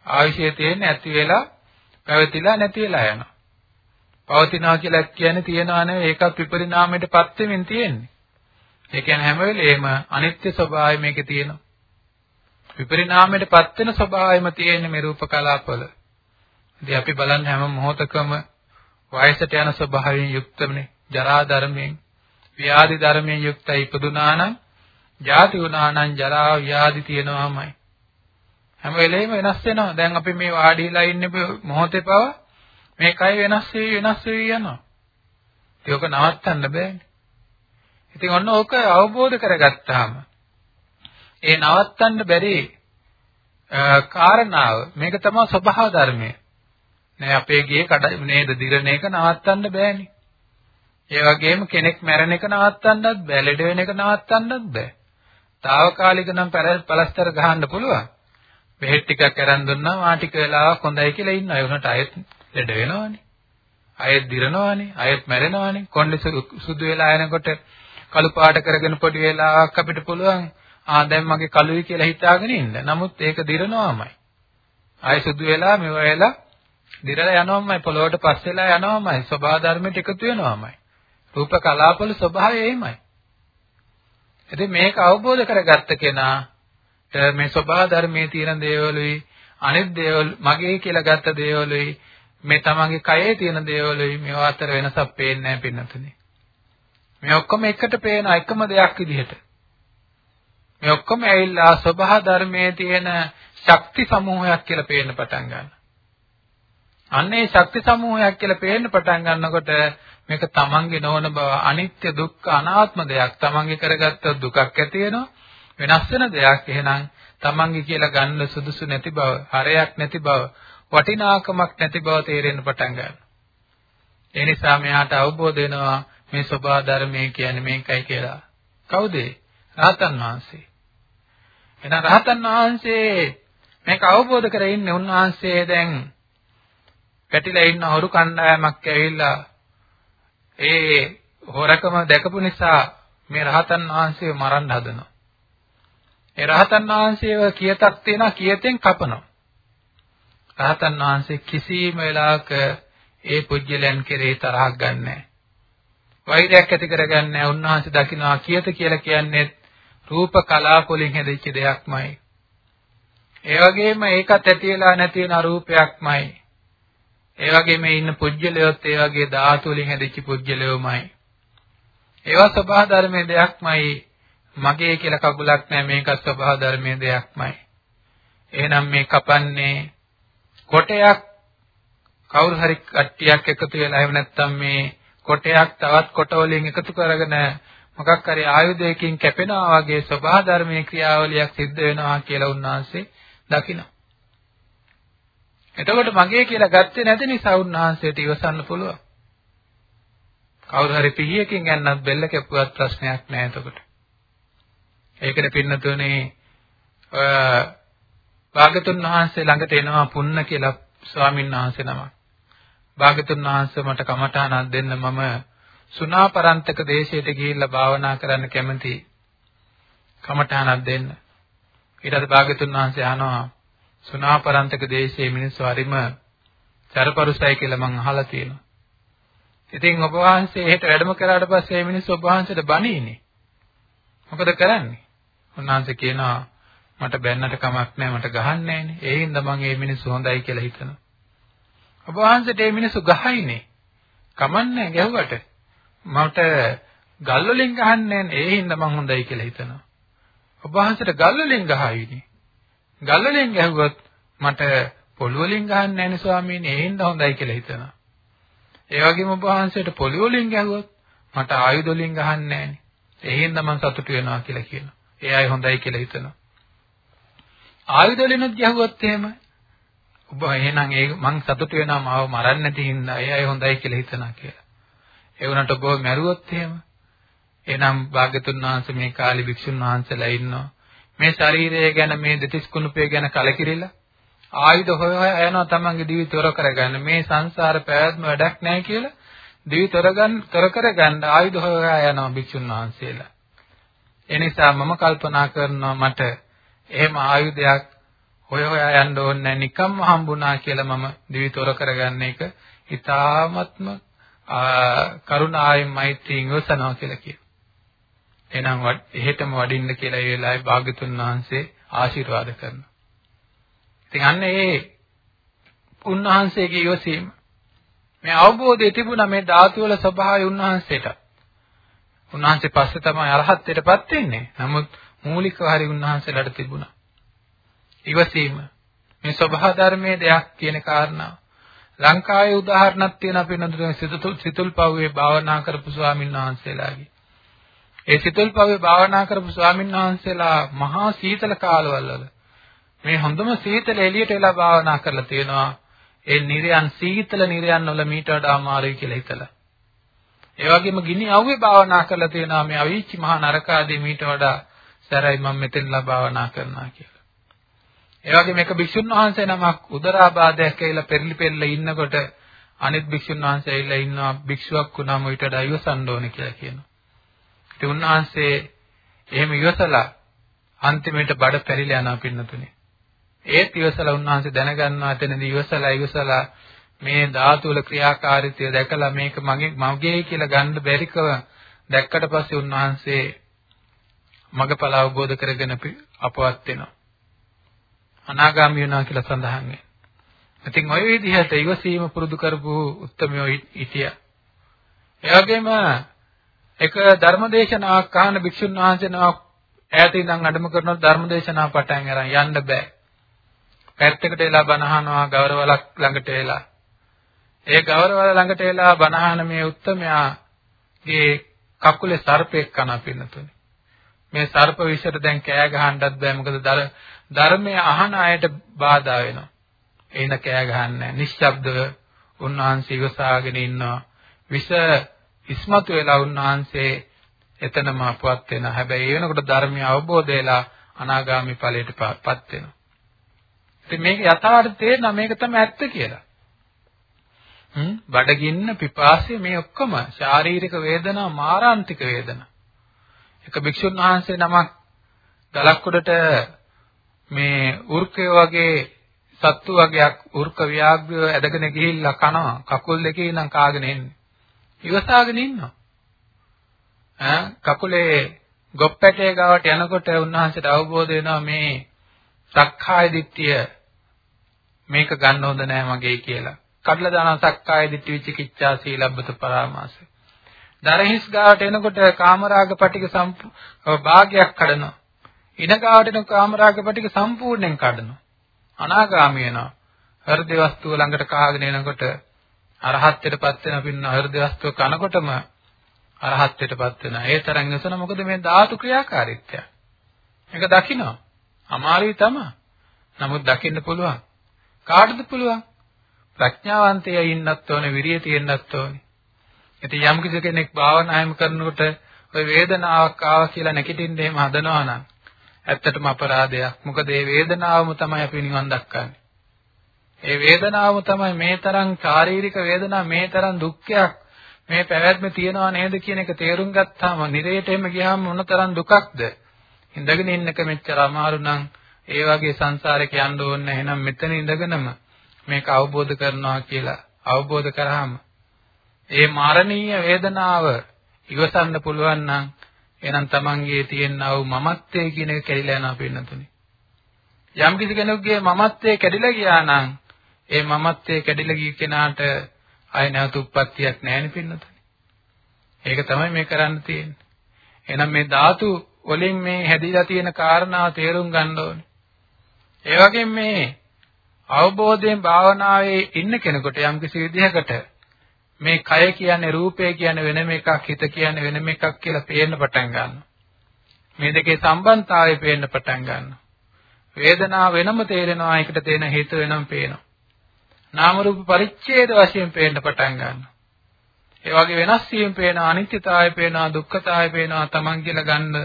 ආයශයේ තියෙන ඇති වෙලා පැවතිලා නැති වෙලා යනවා. පවතිනවා කියලා කියන්නේ තියනවා නෙවෙයි ඒකත් විපරිණාමයටපත් වෙමින් තියෙන්නේ. ඒ කියන්නේ හැම වෙලේම අනිත්‍ය ස්වභාවය මේකේ තියෙනවා. විපරිණාමයටපත් වෙන ස්වභාවයම තියෙන මේ රූප කලාපවල. ඉතින් අපි බලන්නේ හැම මොහොතකම වයසට යන ස්වභාවයෙන් යුක්තමනේ. ජරා ධර්මයෙන්, ව්‍යාධි ධර්මයෙන් යුක්තයි ඉපදුනා නම්, ජාති වුණා නම් ජරා ව්‍යාධි තියෙනවාමයි. හැම වෙලේම වෙනස් වෙනවා. දැන් අපි මේ වාඩිලා ඉන්නේ මොහොතේ පව මේ කය වෙනස් වෙවි වෙනස් වෙවි යනවා. ඒක නවත්තන්න බෑනේ. ඉතින් ඔන්න ඕක අවබෝධ කරගත්තාම ඒ නවත්තන්න බැරි කාරණාව මේක තමයි ස්වභාව ධර්මය. නෑ අපේ ගේ කඩ නේද දිරණ එක නවත්තන්න බෑනේ. ඒ වගේම කෙනෙක් මැරෙන එක නවත්තන්නත් බෑ, ලෙඩ වෙන එක නවත්තන්නත් බෑ. తాවකාලික නම් පළස්තර ගහන්න පුළුවන්. බෙහෙත් ටිකක් අරන් දුන්නා මා ටික වෙලාවක් හොඳයි කියලා ඉන්නවා. ඒ උනට අයත් ලෙඩ වෙනවනේ. අයත් දිරනවනේ, අයත් මැරෙනවනේ. කොණ්ඩේ සුදු වෙලා යනකොට කළු පාට කරගෙන පොඩි වෙලාවක් අපිට පුළුවන් ආ දැන් මගේ කළුයි කියලා හිතාගෙන ඉන්න. නමුත් ඒක දිරනවාමයි. ආයෙ සුදු වෙලා මෙව වෙලා දිරලා යනවාමයි පොළොවට පස් වෙලා යනවාමයි. ස්වභාව ධර්මයට එකතු වෙනවාමයි. රූප කලාපවල ස්වභාවය එහෙමයි. ඉතින් මේක අවබෝධ කරගත්ත කෙනා මේ ස්වභාව ධර්මයේ තියෙන දේවලුයි අනිත් දේවල් මගේ කියලා ගත්ත දේවලුයි මේ තමන්ගේ කයේ තියෙන දේවලුයි මේවා අතර වෙනසක් පේන්නේ නැහැ පින්නතුනේ. මේ ඔක්කොම එකට පේන එකම දෙයක් විදිහට. මේ ඔක්කොම ඇවිල්ලා සබහා ධර්මයේ තියෙන ශක්ති සමූහයක් කියලා පේන්න පටන් ගන්නවා. අන්න ඒ ශක්ති සමූහයක් කියලා පේන්න පටන් ගන්නකොට මේක තමන්ගේ නොවන බව අනිත්‍ය දුක්ඛ අනාත්ම දෙයක් තමන්ගේ කරගත්ත දුකක් ඇති වෙනවා වෙනස් වෙන දෙයක් එහෙනම් තමන්ගේ කියලා ගන්න සුදුසු නැති බව හරයක් නැති බව වටිනාකමක් නැති බව තේරෙන්න පටන් ගන්නවා ඒ නිසා මෙයාට අවබෝධ වෙනවා මේ සබා ධර්මයේ කියන්නේ මේකයි කියලා. කවුද? රහතන් වහන්සේ. එහෙනම් රහතන් වහන්සේ මේක අවබෝධ කර ඉන්නේ උන්වහන්සේ දැන් පැටිලා ඉන්න හොරු කණ්ඩායමක් ඇවිල්ලා ඒ හොරකම දැකපු නිසා මේ රහතන් වහන්සේව මරන්න හදනවා. ඒ රහතන් වහන්සේව කියතක් තියනවා කියතෙන් කපනවා. රහතන් වහන්සේ කිසිම වෙලාවක ඒ පුජ්‍යලයන් කෙරෙහි තරහක් ගන්නෑ. වෛරයක් ඇති කරගන්නේ උන්වහන්සේ දකින්නවා කියත කියලා කියන්නේ රූප කලාප වලින් හැදිච්ච දෙයක්මයි. ඒ වගේම ඒකත් ඇති වෙලා නැති වෙන අරූපයක්මයි. ඒ වගේම ඉන්න පුජ්‍යලයොත් ඒ වගේ ධාතු වලින් හැදිච්ච පුජ්‍යලයෝමයි. ඒවා ස්වභාව ධර්මයේ දෙයක්මයි. මගේ කියලා කකුලක් නැහැ මේකත් ස්වභාව ධර්මයේ දෙයක්මයි. එහෙනම් මේ කපන්නේ කොටයක් කවුරු හරි කට්ටියක් එකතු වෙලා එහෙම නැත්නම් මේ කොටයක් තවත් කොට වලින් එකතු කරගෙන මොකක් හරි ආයුධයකින් කැපෙනවා වගේ ස්වභාව ධර්මයේ ක්‍රියාවලියක් සිද්ධ වෙනවා කියලා උන්වහන්සේ දකිනවා. එතකොට මගේ කියලා ගත්තේ නැති නිසා උන්වහන්සේට ඉවසන්න පුළුවන්. කවුරු හරි පිහියකින් යන්නත් බෙල්ල කැපුවත් ප්‍රශ්නයක් නැහැ එතකොට. ඒකනේ පින්නතුනේ ඔය භාගතුන් වහන්සේ ළඟට එනවා පුන්න කියලා ස්වාමීන් වහන්සේ නමක්. භාගතුන් වහන්සේ මට කමඨාණක් දෙන්න මම සුණාපරන්තක දේශයට ගිහිල්ලා භාවනා කරන්න කැමති කමඨානක් දෙන්න. ඊට පස්සේ භාග්‍යතුන් වහන්සේ අහනවා සුණාපරන්තක දේශයේ මිනිස්සු හරිම චරපරුසයි කියලා මං අහලා තියෙනවා. ඉතින් ඔබ වහන්සේ එහෙට වැඩම කරාට පස්සේ මේ මිනිස්සු ඔබ වහන්සේට බණීනේ. මොකද කරන්නේ? උන්වහන්සේ කියනවා මට බැන්නට කමක් නැහැ මට ගහන්නේ නැහනේ. ඒ හින්දා මං මේ මිනිස්සු හොඳයි කියලා හිතනවා. ඔබ වහන්සේට මේ මිනිස්සු ගහයිනේ. කමන්නේ ගැහුවට. මට ගල් වලින් ගහන්නේ නැහැ. ඒ හින්දා මං හොඳයි කියලා හිතනවා. ඔබ වහන්සේට ගල් වලින් ගහයිනේ. ගල් වලින් ගැහුවොත් මට පොළු වලින් ගහන්නේ නැහැ නේ ස්වාමීනි. ඒ හින්දා හොඳයි කියලා හිතනවා. ඒ වගේම ඔබ වහන්සේට පොළු වලින් ගැහුවොත් මට ආයුධ වලින් ගහන්නේ නැහැ නේ. ඒ හින්දා මං සතුටු වෙනවා කියලා කියනවා. ඒ අය හොඳයි කියලා හිතනවා. ආයුධ වලිනුත් ගැහුවොත් එහෙම ඔබ එහෙනම් ඒ මං සතුටු වෙනවා මාව මරන්නේ නැති හින්දා ඒ අය හොඳයි කියලා හිතනවා කියලා. ඒ වුණාට ඔබ මැරුවොත් එහෙම එහෙනම් භාග්‍යතුන් වහන්සේ මේ කාලේ භික්ෂුන් වහන්සේලා ඉන්නවා. මේ ශරීරය ගැන මේ දෙතිස් කුණුපය ගැන කලකිරිලා ආයුධ හොය හොය යනවා තමන්ගේ දිවි තොර කරගන්න. මේ සංසාර පැවැත්ම වැඩක් නැහැ කියලා දිවි තොරගන්න තොර කරගන්න ආයුධ හොය හොය යනවා භික්ෂුන් වහන්සේලා. ඒ නිසා මම කල්පනා කරනවා මට එහෙම ආයුධයක් හොය හොයා යන්න ඕනේ නැහැ නිකම්ම හම්බුණා කියලා මම දිවි තොර කරගන්න එක ඊ타ත්ම කරුණාවෙන් මෛත්‍රියෙන් ඉවසනවා කියලා කියනවා. එහෙනම් එහෙටම වඩින්න කියලා ඒ වෙලාවේ භාග්‍යතුන් වහන්සේ ආශිර්වාද කරනවා. ඉතින් අන්න ඒ උන්වහන්සේගේ ඉවසීම මේ අවබෝධය තිබුණා මේ ධාතු වල ස්වභාවය උන්වහන්සේට. උන්වහන්සේ පස්සේ තමයි අරහත්ත්වයටපත් වෙන්නේ. නමුත් මූලිකව හරි උන්වහන්සේලාට තිබුණා. ඉවසීම මේ ස්වභාව ධර්මයේ දෙයක් කියන කාරණාව. ලංකාවේ උදාහරණක් තියෙන අපි නඳුන සිතුල් සිතුල්පව්වේ භාවනා කරපු ස්වාමීන් වහන්සේලාගේ. ඒ සිතුල්පව්වේ භාවනා කරපු ස්වාමීන් වහන්සේලා මහා සීතල කාලවල වල මේ හොඳම සීතල එළියට වෙලා භාවනා කරලා තියෙනවා. ඒ නිර්යන් සීතල නිර්යන් වල මීට වඩා අමාරුයි කියලා හිතලා. ඒ වගේම ගිනි අවුවේ භාවනා කරලා තියෙනවා මේ අවීචි මහා නරකාදී මීට වඩා සැරයි මම මෙතනලා භාවනා කරනවා කියලා. ඒ වගේම එක භික්ෂුන් වහන්සේ නමක් උදරාබාධයක් ඇවිල්ලා පෙරලි පෙරල ඉන්නකොට අනිත් භික්ෂුන් වහන්සේ ඇවිල්ලා ඉන්නවා භික්ෂුවක් වුණාම ඊට වඩා ඉවසන්න ඕනේ කියලා කියනවා. ඉතින් උන්වහන්සේ එහෙම ඉවසලා අන්තිමේට බඩ පෙරිලා යනවා පින්නතුනේ. ඒත් ඉවසලා උන්වහන්සේ දැනගන්නවා එතනදී ඉවසලා ඉවසලා මේ ධාතු වල ක්‍රියාකාරීත්වය දැකලා මේක මගේ මගේ කියලා ගන්න බැරිකව දැක්කට පස්සේ උන්වහන්සේ මගපල අවබෝධ කරගෙන අපවත් වෙනවා. අනාගාමී වෙනවා කියලා සඳහන් වෙනවා. ඉතින් ওই විදිහට ඉවසීම පුරුදු කරපු උත්තරමියෝ හිටියා. ඒ වගේම එක ධර්මදේශනාවක් අහන භික්ෂුන් වහන්සේ නමක් ඈත ඉඳන් අඩම කරන ධර්මදේශනාව පටන් අරන් යන්න බෑ. පැත්තකට වෙලා බණහනවා ගෞරවලක් ළඟට වෙලා. ඒ ගෞරවල ළඟට වෙලා බණහන මේ උත්තමයාගේ කකුලේ සර්පෙක් කන පින්නතුනේ. මේ සර්ප විෂයට දැන් කෑ ගහන්නත් බෑ මොකද ධර්මයේ අහන අයට බාධා වෙනවා. එින කෑ ගහන්නේ නිශ්ශබ්දව උන්වහන්සේ ඉවසාගෙන ඉන්නවා. විෂ ඉස්මතු වෙලා උන්වහන්සේ එතනම අපවත් වෙනවා. හැබැයි ඒ වෙනකොට ධර්මය අවබෝධ වෙලා අනාගාමි ඵලයටපත් වෙනවා. ඉතින් මේක යථාර්ථ තේරෙනවා මේක තමයි ඇත්ත කියලා. හ්ම් බඩගින්න පිපාසය මේ ඔක්කොම ශාරීරික වේදනා මාරාන්තික වේදනා. එක භික්ෂුන් වහන්සේ නමක් ගලක් උඩට මේ උර්කය වගේ සත්තු වගේක් උර්ක ව්‍යාග්‍රව ඇදගෙන ගිහිල්ලා කනවා කකුල් දෙකේ ඉඳන් කාගෙන එන්නේ. ඉවසාගෙන ඉන්නවා. ඈ කකුලේ ගොප්පැටේ ගාවට යනකොට උන්වහන්සේට අවබෝධ වෙනවා මේ සක්කාය දිට්ඨිය මේක ගන්න හොඳ නෑ මගේ කියලා. කඩලා දාන සක්කාය දිට්ඨි විචිකිච්ඡා සීලබ්බත පරාමාස. දරහිස් ගාවට එනකොට කාමරාග පටික භාගයක් කඩනවා. ඉන ගාවට එන කාමරාග පටික සම්පූර්ණයෙන් කඩනවා. අනාගාමී වෙනවා. හෘද වස්තුව ළඟට කාගෙන එනකොට අරහත්ත්වයටපත් වෙන පින්න හෘද වස්තුව කනකොටම අරහත්ත්වයටපත් වෙනවා. ඒ තරම් ඉවසන මොකද මේ ධාතු ක්‍රියාකාරීත්වය. මේක දකිනවා. අමාරුයි තමයි. නමුත් දකින්න පුළුවන්. කාටද පුළුවන්? ප්‍රඥාවන්තයෙ ඉන්නත් ඕනේ, විරිය තියෙන්නත් ඕනේ. ඉතින් යම් කිසි කෙනෙක් භාවනායම කරනකොට ඔය වේදනාවක් ආවා කියලා නැගිටින්න එහෙම හදනවා නම් ඇත්තටම අපරාධයක්. මොකද මේ වේදනාවම තමයි අපි නිවන් දක්කන්නේ. ඒ වේදනාවම තමයි මේ තරම් ශාරීරික වේදනාව මේ තරම් දුක්ඛයක් මේ පැවැත්ම තියනවා නේද කියන එක තේරුම් ගත්තාම නිරේට එහෙම ගියාම මොනතරම් දුකක්ද? ඉඳගෙන ඉන්නක මෙච්චර අමාරු නම් ඒ වගේ සංසාරේක යන්න ඕනේ එහෙනම් මෙතන ඉඳගෙනම මේක අවබෝධ කරනවා කියලා අවබෝධ කරාම ඒ මරණීය වේදනාව ඉවසන්න පුළුවන් නම් එහෙනම් Tamanගේ තියෙනා වූ මමත්වයේ කියන එක කැඩිලා යනවා පින්නතුනේ. යම් කිසි කෙනෙකුගේ මමත්වයේ කැඩිලා ගියා නම් ඒ මමත්වයේ කැඩිලා ගිය කෙනාට ආය නැවත උප්පත්තියක් නැහැ නේ පින්නතුනේ. ඒක තමයි මේ කරන්න තියෙන්නේ. එහෙනම් මේ ධාතු වලින් මේ හැදිලා තියෙන කාරණාව තේරුම් ගන්න ඕනේ. ඒ වගේම මේ අවබෝධයෙන් භාවනාවේ ඉන්න කෙනෙකුට යම් කිසි විදිහකට මේ කය කියන්නේ රූපය කියන්නේ වෙනම එකක් හිත කියන්නේ වෙනම එකක් කියලා පේන්න පටන් ගන්නවා. මේ දෙකේ සම්බන්ධතාවය පේන්න පටන් ගන්නවා. වේදනාව වෙනම තේරෙනවා ඒකට තේන හේතු වෙනම පේනවා. නාම රූප පරිච්ඡේද වශයෙන් පේන්න පටන් ගන්නවා. ඒ වගේ වෙනස් වීම පේනවා අනිත්‍යතාවය පේනවා දුක්ඛතාවය පේනවා තමන් කියලා ගන්න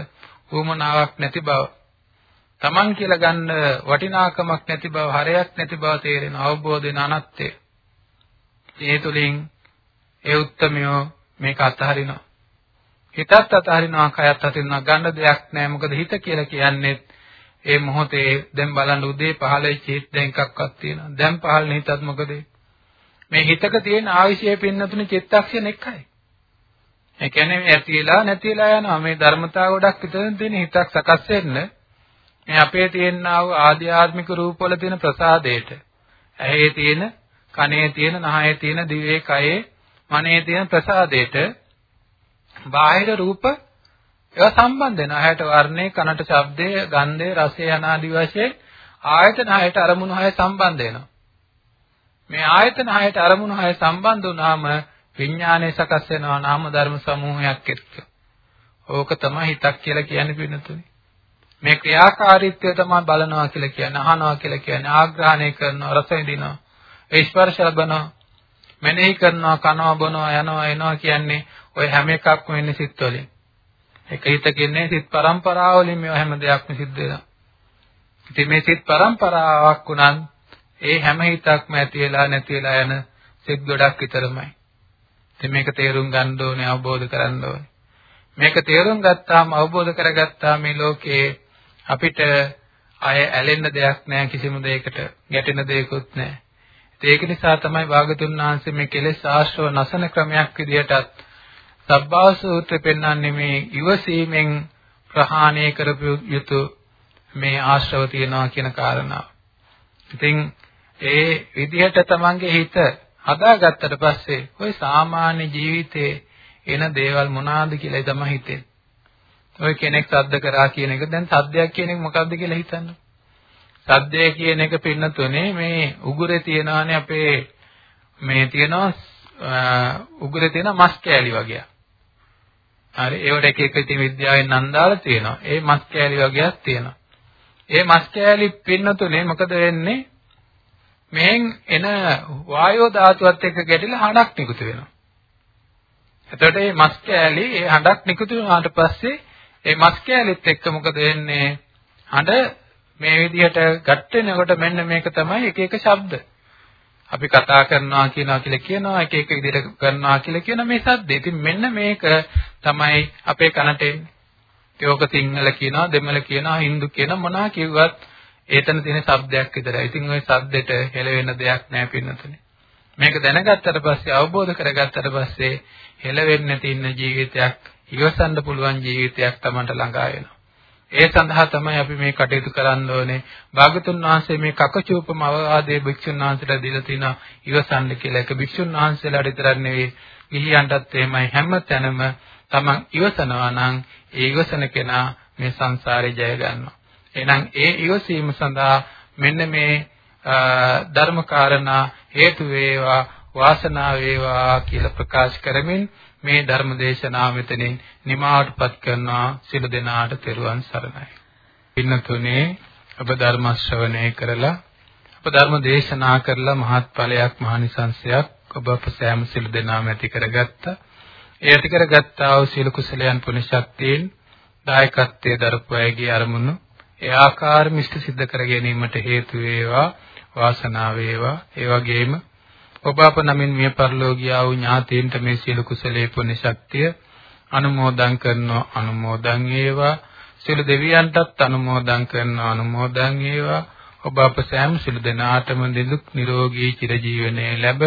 උවමනාවක් නැති බව. තමන් කියලා ගන්න වටිනාකමක් නැති බව හරයක් නැති බව තේරෙන අවබෝධයෙන් අනත්ත්‍ය. ඒ තුලින් ඒ උත්තරමියෝ මේක අතහරිනවා. හිතත් අතහරිනවා කයත් අතහරිනවා ගන්න දෙයක් නැහැ මොකද හිත කියලා කියන්නේ ඒ මොහොතේ දැන් බලන්න උදේ පහළ වෙච්ච හිත දැන් එකක්වත් තියෙනවා. දැන් පහළ හිතත් මොකද? මේ හිතක තියෙන ආවිෂය පින්නතුනේ චිත්තක්ෂණ එකයි. ඒ කියන්නේ ඇතිලා නැතිලා යනවා. මේ ධර්මතාව ගොඩක් විතරින් තියෙන හිතක් සකස් වෙන්න මේ අපේ තියෙනා වූ ආධ්‍යාත්මික රූපවල තියෙන ප්‍රසාදයට ඇහි තියෙන, කනේ තියෙන, නහයේ තියෙන, දිවේ, කයේ, මනේ තියෙන ප්‍රසාදයට බාහිර රූප ඒවා සම්බන්ධ වෙනවා. ඇහැට වර්ණේ, කනට ශබ්දය, ගන්ධය, රසය යනාදී වශයෙන් ආයතන හයට අරමුණු හය සම්බන්ධ වෙනවා. මේ ආයතන හයට අරමුණු හය සම්බන්ධ වුණාම විඥානය සකස් වෙනවා නාම ධර්ම සමූහයක් එක්ක. ඕක තමයි හිතක් කියලා කියන්නේ පින්නතුනි. මේ ක්‍රියාකාරීත්වය තමයි බලනවා කියලා කියන්නේ, අහනවා කියලා කියන්නේ, ආග්‍රහණය කරනවා, රස විඳිනවා, ස්පර්ශ ලබනවා, මෙනෙහි කරනවා, කනවා, බොනවා, යනවා, එනවා කියන්නේ ඔය හැම එකක්ම වෙන්නේ සිත් වලින්. එක හිතකින්නේ සිත් පරම්පරාව වලින් මේ හැම දෙයක්ම සිද්ධ වෙනවා. ඉතින් මේ සිත් පරම්පරාවක් උනන් ඒ හැම හිතක්ම ඇති වෙලා නැති වෙලා යන සිත් ගොඩක් විතරමයි. ඉතින් මේක තේරුම් ගන්න ඕනේ අවබෝධ කරගන්න ඕනේ. මේක තේරුම් ගත්තාම අවබෝධ කරගත්තා මේ ලෝකේ අපිට අය ඇලෙන්න දෙයක් නැහැ කිසිම දෙයකට ගැටෙන දෙයක්වත් නැහැ. ඒක නිසා තමයි භාගතුන් වහන්සේ මේ කෙලෙස් ආශ්‍රව නසන ක්‍රමයක් විදිහටත් සබ්බාව සූත්‍රය පෙන්වන්නේ මේ ඉවසීමෙන් ප්‍රහාණය කරපු යුතු මේ ආශ්‍රව තියනවා කියන කාරණාව. ඉතින් ඒ විදිහට තමන්ගේ හිත හදාගත්තට පස්සේ ওই සාමාන්‍ය ජීවිතේ එන දේවල් මොනවාද කියලා තමයි හිතෙන්නේ. ඔය කෙනෙක් සද්ද කරා කියන එක දැන් සද්දයක් කියන එක මොකද්ද කියලා හිතන්න. සද්දය කියන එක පින්නතුනේ මේ උගුරේ තියනවානේ අපේ මේ තියනවා උගුරේ තියෙන මස් කෑලි වගේ. හරි ඒවට එක එක ඉතින් විද්‍යාවෙන් නම් දාලා තියෙනවා. ඒ මස් කෑලි වගේක් තියෙනවා. ඒ මස් කෑලි පින්නතුනේ මොකද වෙන්නේ? මෙහෙන් එන වායෝ ධාතුවත් එක්ක ගැටිලා හඬක් නිකුත් වෙනවා. එතකොට මේ මස් කෑලි ඒ හඬක් නිකුත් වුණාට පස්සේ ඒ මස් කෑලිත් එක්ක මොකද වෙන්නේ? හඬ මේ විදිහට ගැට වෙනකොට මෙන්න මේක තමයි එක එක ශබ්ද. අපි කතා කරනවා කියනවා කියලා කියනවා එක එක විදිහට කරනවා කියලා කියන මේ සද්දේ. ඉතින් මෙන්න මේක තමයි අපේ කනට එන්නේ. ඒක සිංහල කියනවා, දෙමළ කියනවා, හින්දු කියන මොනවා කිව්වත් ඒතන තියෙන શબ્දයක් විතරයි. ඉතින් ওই શબ્දෙට හෙළ වෙන දෙයක් නෑ පින්නතනේ. මේක දැනගත්තට පස්සේ අවබෝධ කරගත්තට පස්සේ හෙළ වෙන්න තියෙන ජීවිතයක් ඉවසන්න පුළුවන් ජීවිතයක් Tamanට ළඟා වෙනවා. ඒ සඳහා තමයි අපි මේ කටයුතු කරන්න ඕනේ. භාගතුන් වහන්සේ මේ කකචූපම අවවාදයේ භික්ෂුන් වහන්සේලා දීලා තියෙනවා ඉවසන්න කියලා. ඒක භික්ෂුන් වහන්සේලාට විතරක් නෙවෙයි ගිහියන්ටත් එහෙමයි හැම තැනම Taman ඉවසනවා නම් ඒ ඉවසන කෙනා මේ සංසාරේ ජය ගන්නවා. එහෙනම් ඒ ඉවසීම සඳහා මෙන්න මේ ධර්මකාරණා හේතු වේවා වාසනාව වේවා කියලා ප්‍රකාශ කරමින් මේ ධර්ම දේශනාව මෙතනින් නිමාවටපත් කරනවා සිළු දෙනාට තෙරුවන් සරණයි. පින්නතුනේ ඔබ ධර්ම ශ්‍රවණය කරලා ඔබ ධර්ම දේශනා කරලා මහත් ඵලයක් මහනිසංසයක් ඔබ අප සෑම සිළු දෙනාම ඇති කරගත්තා. ඒ ඇති කරගත්තා වූ සියලු කුසලයන් පුණ්‍ය ශක්තියෙන් දායකත්වයේ දරපු අයගේ අරමුණු ඒ ආකාරම ඉෂ්ට සිද්ධ කර ගැනීමට හේතු වේවා වාසනාව වේවා ඒ වගේම ඔබ අප නමින් මිය පරලෝකියා වූ ඥාතීන්ට මේ සියලු කුසලයේ පුණ්‍ය ශක්තිය අනුමෝදන් කරනවා අනුමෝදන් වේවා. සියලු දෙවියන්ටත් අනුමෝදන් කරනවා අනුමෝදන් වේවා. ඔබ අප සෑම සියලු දෙනාටම නිදුක් නිරෝගී චිරජීවනයේ ලැබ.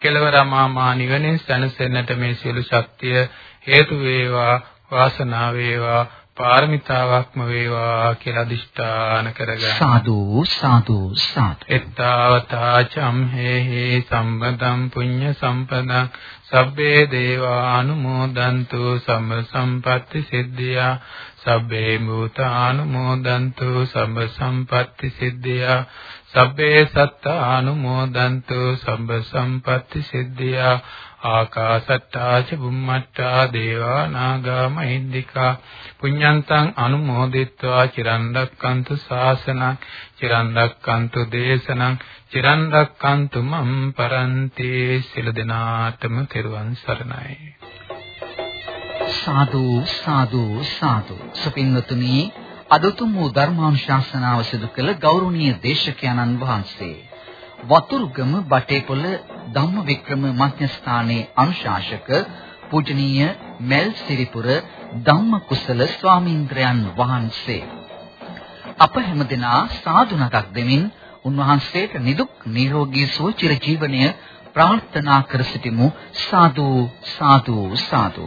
කෙලවර මා නිවනින් සැනසෙන්නට මේ සියලු ශක්තිය හේතු වේවා වාසනාව වේවා. පාරමිතාවක්ම වේවා කියලා අදිෂ්ඨාන කරගන්න. සාදු සාදු සාදු. එත්තාවතා චම්හෙහි සම්බදම් පුඤ්ඤ සම්පදං සබ්බේ දේවා අනුමෝදන්තු සම්ම සම්පatti සිද්ධියා සබ්බේ භූතානුමෝදන්තු සම්ම සම්පatti සිද්ධියා. සබ්බේ සත්තානුමෝදන්තු සම්ම සම්පatti සිද්ධියා. ආකාසට්ටා ච බුම්මට්ටා දේවා නාග මහින්దికා. පුඤ්ඤන්තං අනුමෝදිත්වා චිරන් රැක්කන්තු ශාසනං චිරන් රැක්කන්තු දේශනං චිරන් රැක්කන්තු මම් පරන්ති. සිල දෙනාටම තෙරුවන් සරණයි. සාදු සාදු සාදු. සුපින්නතුනි අදතුම් වූ ධර්මානුශාසනාව සිදු කළ ගෞරවනීය දේශකයන්න් වහන්සේ වතුරුගම බටේපොළ ධම්මවික්‍රම මධ්‍යස්ථානයේ අනුශාසක පූජනීය මෙල් සිරිපුර ධම්මකුසල ස්වාමීන්ද්‍රයන් වහන්සේ. අප හැමදෙනා සාදු නගක් දෙමින් උන්වහන්සේට නිදුක් නිරෝගී සුව චිර ජීවනය ප්‍රාර්ථනා කර සිටිමු. සාදු සාදු සාදු.